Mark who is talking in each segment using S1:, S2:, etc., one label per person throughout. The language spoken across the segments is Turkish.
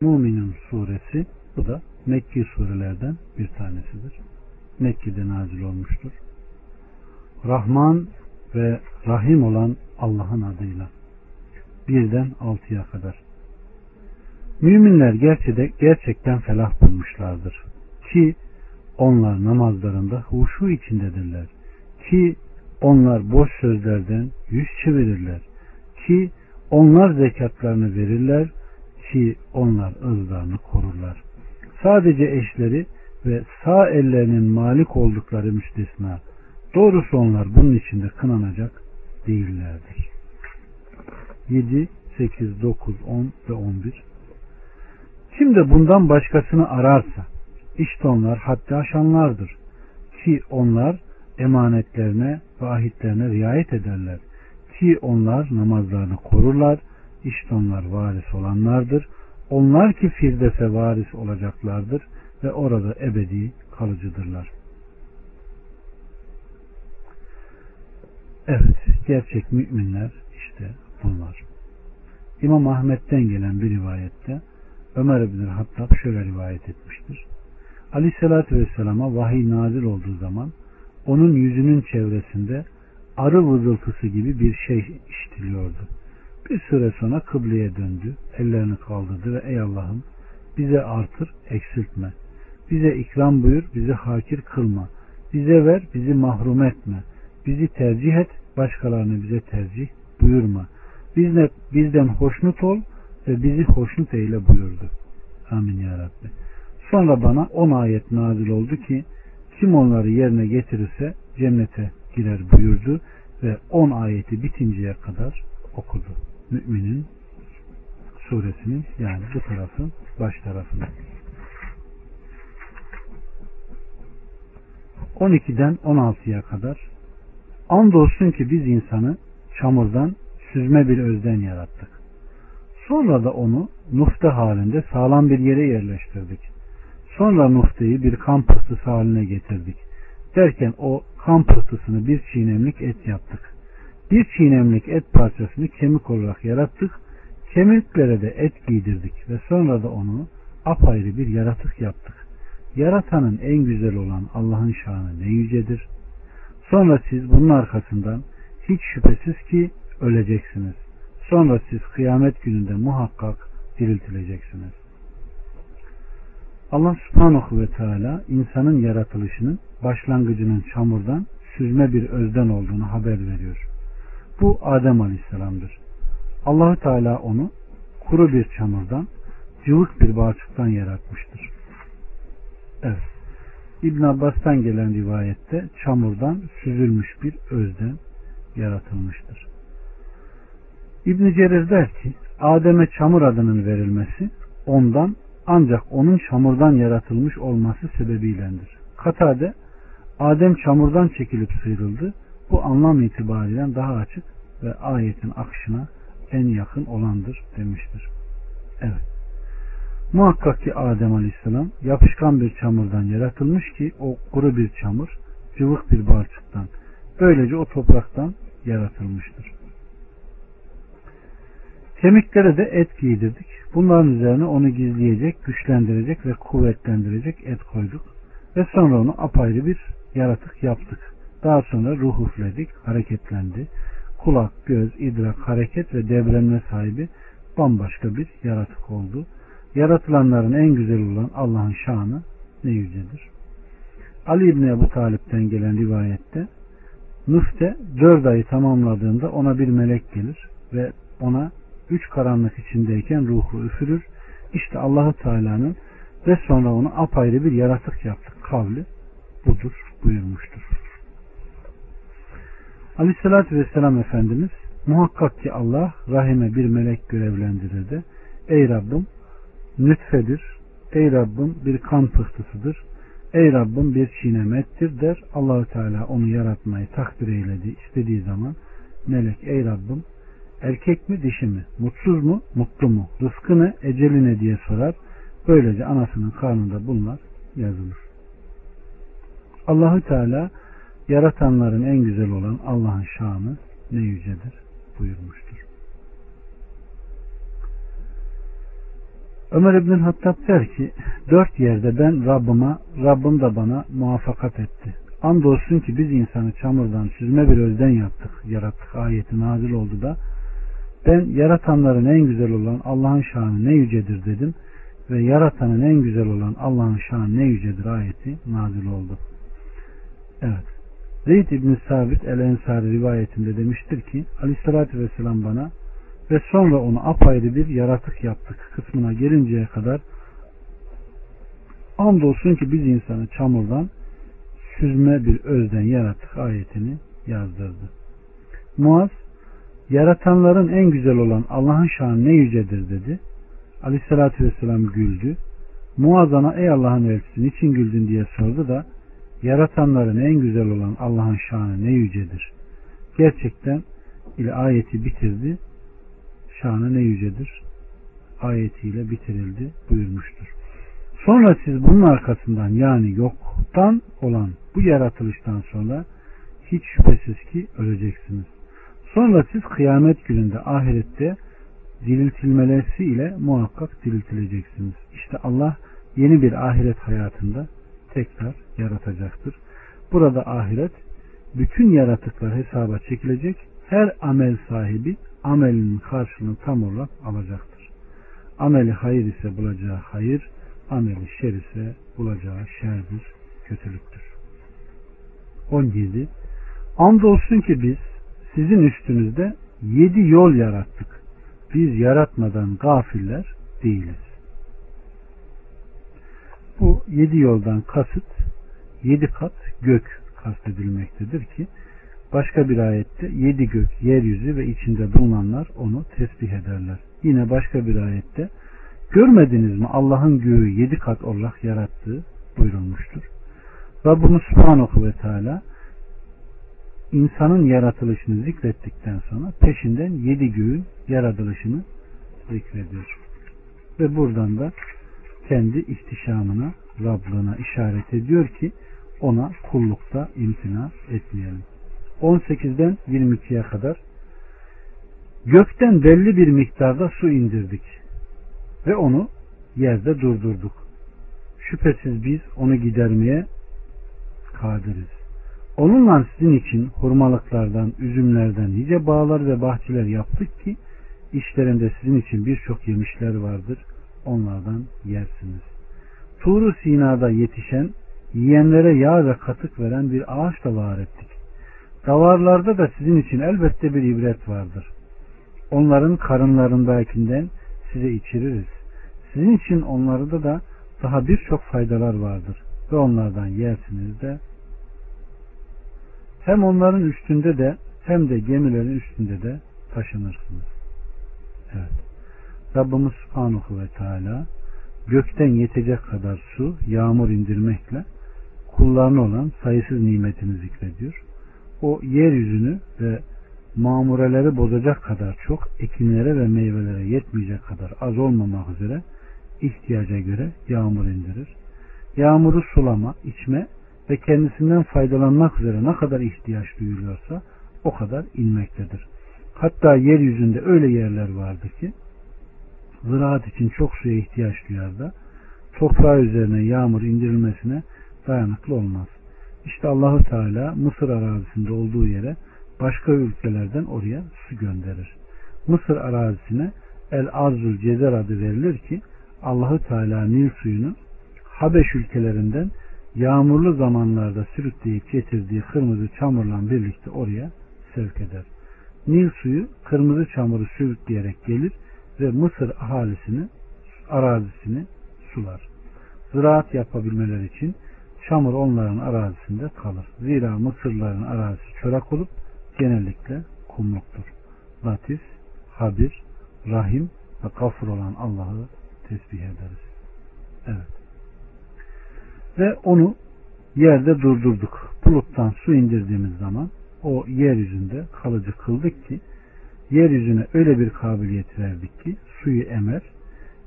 S1: Muminun suresi bu da Mekki surelerden bir tanesidir. Mekke'de nazil olmuştur. Rahman ve Rahim olan Allah'ın adıyla. Birden altıya kadar. Müminler gerçekten, gerçekten felah bulmuşlardır. Ki onlar namazlarında huşu içindedirler. Ki onlar boş sözlerden yüz çevirirler. Ki onlar zekatlarını verirler ki onlar ırzlarını korurlar. Sadece eşleri ve sağ ellerinin malik oldukları müstesna. Doğrusu onlar bunun içinde kınanacak değillerdir. 7, 8, 9, 10 ve 11 Kim de bundan başkasını ararsa işte onlar haddi aşanlardır. Ki onlar emanetlerine ve ahitlerine riayet ederler. Ki onlar namazlarını korurlar işte onlar varis olanlardır. Onlar ki Firdevs'e varis olacaklardır ve orada ebedi kalıcıdırlar. Evet, gerçek müminler işte bunlar. İmam Ahmet'ten gelen bir rivayette Ömer bin Hattab şöyle rivayet etmiştir. Aleyhissalatü Vesselam'a vahiy nazil olduğu zaman onun yüzünün çevresinde arı vızıltısı gibi bir şey işitiliyordu. Bir süre sonra kıbleye döndü, ellerini kaldırdı ve ey Allah'ım bize artır, eksiltme. Bize ikram buyur, bizi hakir kılma. Bize ver, bizi mahrum etme. Bizi tercih et, başkalarını bize tercih buyurma. Bizle, bizden hoşnut ol ve bizi hoşnut eyle buyurdu. Amin ya Rabbi. Sonra bana on ayet nazil oldu ki kim onları yerine getirirse cennete girer buyurdu ve on ayeti bitinceye kadar okudu. Müminin suresinin yani bu tarafın baş tarafını. 12'den 16'ya kadar andolsun ki biz insanı çamurdan süzme bir özden yarattık. Sonra da onu nufte halinde sağlam bir yere yerleştirdik. Sonra nufteyi bir kan pıhtısı haline getirdik. Derken o kan pıhtısını bir çiğnemlik et yaptık. Bir çiğnemlik et parçasını kemik olarak yarattık. Kemiklere de et giydirdik ve sonra da onu apayrı bir yaratık yaptık. Yaratanın en güzel olan Allah'ın şanı ne yücedir. Sonra siz bunun arkasından hiç şüphesiz ki öleceksiniz. Sonra siz kıyamet gününde muhakkak diriltileceksiniz. Allah subhanahu ve teala insanın yaratılışının başlangıcının çamurdan süzme bir özden olduğunu haber veriyor. Bu Adem Aleyhisselam'dır. Allahü Teala onu kuru bir çamurdan, cıvık bir balçıktan yaratmıştır. Evet. İbn Abbas'tan gelen rivayette çamurdan süzülmüş bir özden yaratılmıştır. İbn Cerir der ki Adem'e çamur adının verilmesi ondan ancak onun çamurdan yaratılmış olması sebebiylendir. Katade Adem çamurdan çekilip sıyrıldı bu anlam itibariyle daha açık ve ayetin akışına en yakın olandır demiştir. Evet. Muhakkak ki Adem Aleyhisselam yapışkan bir çamurdan yaratılmış ki o kuru bir çamur, cıvık bir balçıktan. Böylece o topraktan yaratılmıştır. Kemiklere de et giydirdik. Bunların üzerine onu gizleyecek, güçlendirecek ve kuvvetlendirecek et koyduk. Ve sonra onu apayrı bir yaratık yaptık. Daha sonra ruh üfledik, hareketlendi. Kulak, göz, idrak, hareket ve devrenme sahibi bambaşka bir yaratık oldu. Yaratılanların en güzel olan Allah'ın şanı ne yücedir. Ali İbni Ebu Talip'ten gelen rivayette Nufte dört ayı tamamladığında ona bir melek gelir ve ona üç karanlık içindeyken ruhu üfürür. İşte Allahu Teala'nın ve sonra onu apayrı bir yaratık yaptık kavli budur buyurmuştur. Aleyhissalatü Vesselam Efendimiz muhakkak ki Allah rahime bir melek görevlendirirdi. Ey Rabbim nütfedir. Ey Rabbim bir kan pıhtısıdır. Ey Rabbim bir çiğnemettir der. Allahü Teala onu yaratmayı takdir eyledi. istediği zaman melek ey Rabbim erkek mi dişi mi? Mutsuz mu? Mutlu mu? Rızkı ne? Eceli ne diye sorar. Böylece anasının karnında bunlar yazılır. Allahü Teala yaratanların en güzel olan Allah'ın şanı ne yücedir buyurmuştur. Ömer İbn Hattab der ki dört yerde ben Rabbime, Rabbim de bana muvaffakat etti. Andolsun ki biz insanı çamurdan süzme bir özden yaptık, yarattık ayeti nazil oldu da ben yaratanların en güzel olan Allah'ın şanı ne yücedir dedim ve yaratanın en güzel olan Allah'ın şanı ne yücedir ayeti nazil oldu. Evet. Zeyd İbn Sabit El Ensari rivayetinde demiştir ki Aleyhisselatü Vesselam bana ve sonra onu apayrı bir yaratık yaptık kısmına gelinceye kadar andolsun ki biz insanı çamurdan süzme bir özden yarattık ayetini yazdırdı. Muaz yaratanların en güzel olan Allah'ın şanı ne yücedir dedi. Aleyhissalatü vesselam güldü. Muazana ey Allah'ın elçisi niçin güldün diye sordu da yaratanların en güzel olan Allah'ın şanı ne yücedir. Gerçekten ile ayeti bitirdi. Şanı ne yücedir. Ayetiyle bitirildi buyurmuştur. Sonra siz bunun arkasından yani yoktan olan bu yaratılıştan sonra hiç şüphesiz ki öleceksiniz. Sonra siz kıyamet gününde ahirette diriltilmelersi ile muhakkak diriltileceksiniz. İşte Allah yeni bir ahiret hayatında tekrar yaratacaktır. Burada ahiret bütün yaratıklar hesaba çekilecek. Her amel sahibi amelinin karşılığını tam olarak alacaktır. Ameli hayır ise bulacağı hayır, ameli şer ise bulacağı şerdir, kötülüktür. 17. Andolsun ki biz sizin üstünüzde yedi yol yarattık. Biz yaratmadan gafiller değiliz. Bu yedi yoldan kasıt yedi kat gök kastedilmektedir ki başka bir ayette yedi gök, yeryüzü ve içinde bulunanlar onu tesbih ederler. Yine başka bir ayette görmediniz mi Allah'ın göğü yedi kat olarak yarattığı buyurulmuştur. Rabbimiz Subhanahu ve Teala insanın yaratılışını zikrettikten sonra peşinden yedi göğün yaratılışını zikrediyor. Ve buradan da kendi ihtişamına, Rablığına işaret ediyor ki ona kullukta imtina etmeyelim. 18'den 22'ye kadar gökten belli bir miktarda su indirdik ve onu yerde durdurduk. Şüphesiz biz onu gidermeye kadiriz. Onunla sizin için hurmalıklardan, üzümlerden nice bağlar ve bahçeler yaptık ki işlerinde sizin için birçok yemişler vardır. Onlardan yersiniz. Tuğru Sina'da yetişen, yiyenlere yağ ve katık veren bir ağaç da var ettik. Davarlarda da sizin için elbette bir ibret vardır. Onların karınlarındakinden size içiririz. Sizin için onlarda da daha birçok faydalar vardır ve onlardan yersiniz de hem onların üstünde de hem de gemilerin üstünde de taşınırsınız. Evet. Rabbimiz Subhanahu ve Teala gökten yetecek kadar su, yağmur indirmekle kullarına olan sayısız nimetini zikrediyor. O yeryüzünü ve mamureleri bozacak kadar çok, ekinlere ve meyvelere yetmeyecek kadar az olmamak üzere ihtiyaca göre yağmur indirir. Yağmuru sulama, içme ve kendisinden faydalanmak üzere ne kadar ihtiyaç duyuluyorsa o kadar inmektedir. Hatta yeryüzünde öyle yerler vardı ki ziraat için çok suya ihtiyaç duyar da toprağı üzerine yağmur indirilmesine dayanıklı olmaz. İşte Allahu Teala Mısır arazisinde olduğu yere başka ülkelerden oraya su gönderir. Mısır arazisine El Arzul Cezer adı verilir ki Allahu Teala Nil suyunu Habeş ülkelerinden yağmurlu zamanlarda sürükleyip getirdiği kırmızı çamurla birlikte oraya sevk eder. Nil suyu kırmızı çamuru sürükleyerek gelir ve Mısır ahalisini arazisini sular. Ziraat yapabilmeleri için çamur onların arazisinde kalır. Zira Mısırların arazisi çorak olup genellikle kumluktur. Latif, Habir, Rahim ve Gafur olan Allah'ı tesbih ederiz. Evet ve onu yerde durdurduk. Buluttan su indirdiğimiz zaman o yeryüzünde kalıcı kıldık ki yeryüzüne öyle bir kabiliyet verdik ki suyu emer,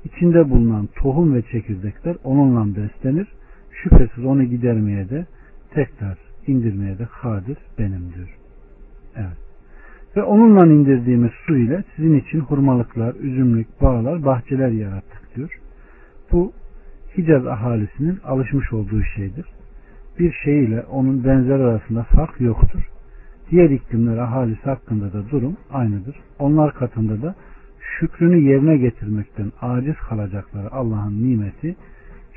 S1: içinde bulunan tohum ve çekirdekler onunla beslenir. Şüphesiz onu gidermeye de tekrar indirmeye de kadir benimdir. Evet. Ve onunla indirdiğimiz su ile sizin için hurmalıklar, üzümlük, bağlar, bahçeler yarattık diyor. Bu Hicaz ahalisinin alışmış olduğu şeydir. Bir şey ile onun benzer arasında fark yoktur. Diğer iklimler ahalisi hakkında da durum aynıdır. Onlar katında da şükrünü yerine getirmekten aciz kalacakları Allah'ın nimeti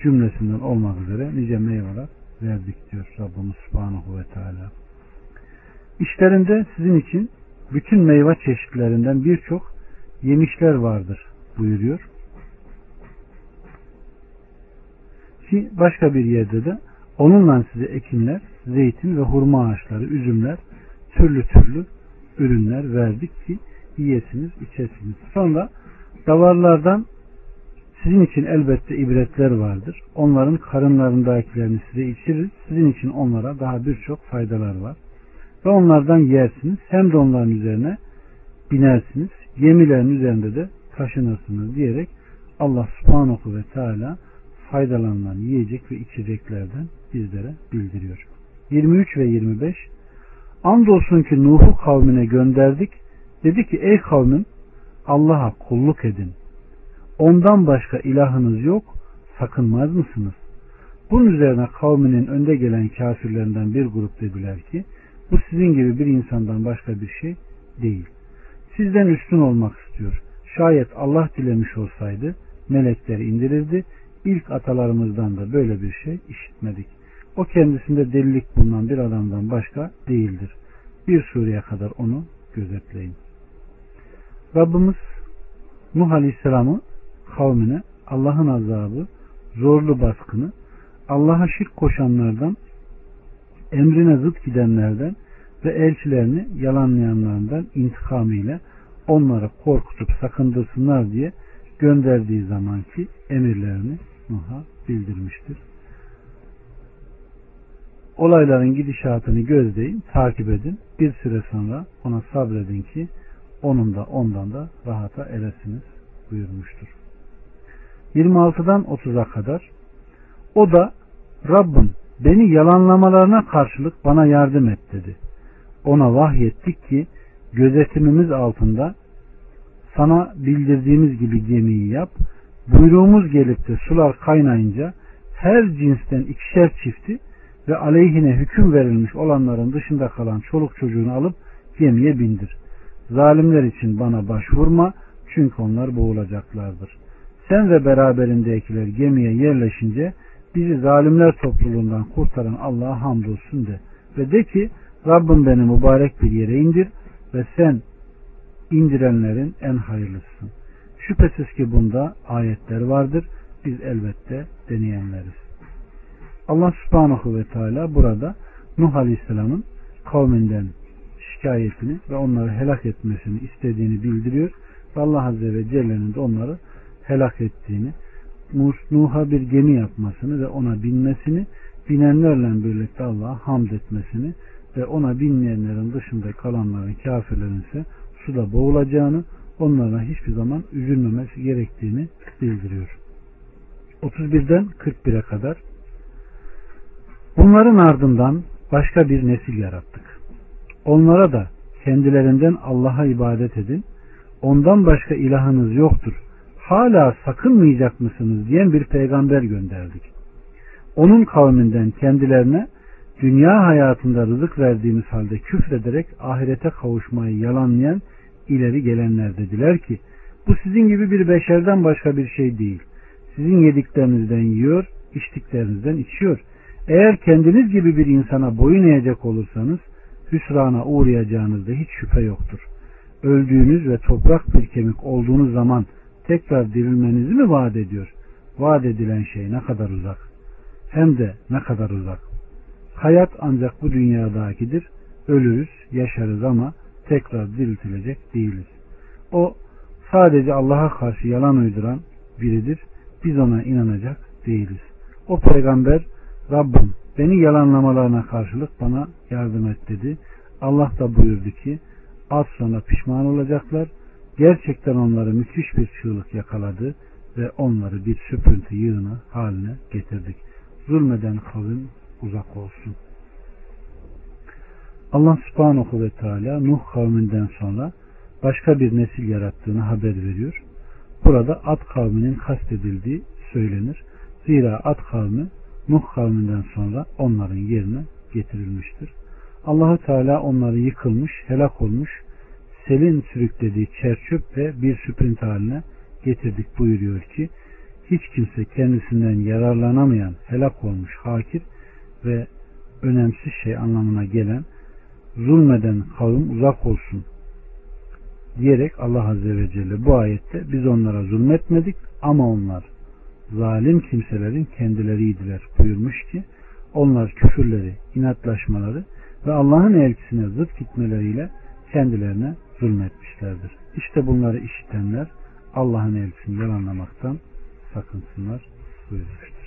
S1: cümlesinden olmak üzere nice meyveler verdik diyor Rabbimiz Subhanahu ve Teala. İşlerinde sizin için bütün meyve çeşitlerinden birçok yemişler vardır buyuruyor. Ki başka bir yerde de onunla size ekinler, zeytin ve hurma ağaçları, üzümler, türlü türlü ürünler verdik ki yiyesiniz, içesiniz. Sonra davarlardan sizin için elbette ibretler vardır. Onların karınlarındakilerini size içirir. Sizin için onlara daha birçok faydalar var. Ve onlardan yersiniz. Hem de onların üzerine binersiniz. Gemilerin üzerinde de taşınırsınız diyerek Allah subhanahu ve teala faydalanılan yiyecek ve içeceklerden bizlere bildiriyor. 23 ve 25 Andolsun ki Nuh'u kavmine gönderdik. Dedi ki ey kavmim Allah'a kulluk edin. Ondan başka ilahınız yok. Sakınmaz mısınız? Bunun üzerine kavminin önde gelen kafirlerinden bir grup dediler ki bu sizin gibi bir insandan başka bir şey değil. Sizden üstün olmak istiyor. Şayet Allah dilemiş olsaydı melekleri indirirdi. İlk atalarımızdan da böyle bir şey işitmedik. O kendisinde delilik bulunan bir adamdan başka değildir. Bir sureye kadar onu gözetleyin. Rabbimiz Nuh Aleyhisselam'ı kavmine Allah'ın azabı, zorlu baskını, Allah'a şirk koşanlardan, emrine zıt gidenlerden ve elçilerini yalanlayanlardan intikamıyla onları korkutup sakındırsınlar diye gönderdiği zamanki emirlerini Nuh'a bildirmiştir. Olayların gidişatını gözleyin, takip edin. Bir süre sonra ona sabredin ki onun da ondan da rahata eresiniz buyurmuştur. 26'dan 30'a kadar o da Rabbim beni yalanlamalarına karşılık bana yardım et dedi. Ona vahyettik ki gözetimimiz altında sana bildirdiğimiz gibi gemiyi yap. Buyruğumuz gelip de sular kaynayınca her cinsten ikişer çifti ve aleyhine hüküm verilmiş olanların dışında kalan çoluk çocuğunu alıp gemiye bindir. Zalimler için bana başvurma çünkü onlar boğulacaklardır. Sen ve beraberindekiler gemiye yerleşince bizi zalimler topluluğundan kurtaran Allah'a hamdolsun de. Ve de ki Rabbim beni mübarek bir yere indir ve sen indirenlerin en hayırlısısın. Şüphesiz ki bunda ayetler vardır. Biz elbette deneyenleriz. Allah subhanahu ve teala burada Nuh Aleyhisselam'ın kavminden şikayetini ve onları helak etmesini istediğini bildiriyor. Allah Azze ve Celle'nin de onları helak ettiğini, Nuh'a bir gemi yapmasını ve ona binmesini, binenlerle birlikte Allah'a hamd etmesini ve ona binmeyenlerin dışında kalanların kafirlerin ise suda boğulacağını, onlara hiçbir zaman üzülmemesi gerektiğini bildiriyor. 31'den 41'e kadar Bunların ardından başka bir nesil yarattık. Onlara da kendilerinden Allah'a ibadet edin. Ondan başka ilahınız yoktur. Hala sakınmayacak mısınız diyen bir peygamber gönderdik. Onun kavminden kendilerine dünya hayatında rızık verdiğimiz halde küfrederek ahirete kavuşmayı yalanlayan ileri gelenler dediler ki bu sizin gibi bir beşerden başka bir şey değil. Sizin yediklerinizden yiyor, içtiklerinizden içiyor. Eğer kendiniz gibi bir insana boyun eğecek olursanız hüsrana uğrayacağınızda hiç şüphe yoktur. Öldüğünüz ve toprak bir kemik olduğunuz zaman tekrar dirilmenizi mi vaat ediyor? Vaat edilen şey ne kadar uzak. Hem de ne kadar uzak. Hayat ancak bu dünyadakidir. Ölürüz, yaşarız ama tekrar diriltilecek değiliz. O sadece Allah'a karşı yalan uyduran biridir. Biz ona inanacak değiliz. O peygamber Rabbim beni yalanlamalarına karşılık bana yardım et dedi. Allah da buyurdu ki az sonra pişman olacaklar. Gerçekten onları müthiş bir çığlık yakaladı ve onları bir süprüntü yığını haline getirdik. Zulmeden kavim uzak olsun. Allah subhanahu ve teala Nuh kavminden sonra başka bir nesil yarattığını haber veriyor. Burada Ad kavminin kastedildiği söylenir. Zira Ad kavmi Nuh kavminden sonra onların yerine getirilmiştir. Allahu Teala onları yıkılmış, helak olmuş, selin sürüklediği çerçöp ve bir süprint haline getirdik buyuruyor ki hiç kimse kendisinden yararlanamayan, helak olmuş, hakir ve önemsiz şey anlamına gelen zulmeden kavim uzak olsun diyerek Allah Azze ve Celle bu ayette biz onlara zulmetmedik ama onlar zalim kimselerin kendileriydiler buyurmuş ki onlar küfürleri, inatlaşmaları ve Allah'ın elçisine zıt gitmeleriyle kendilerine zulmetmişlerdir. İşte bunları işitenler Allah'ın elçisini yalanlamaktan sakınsınlar buyurmuştur.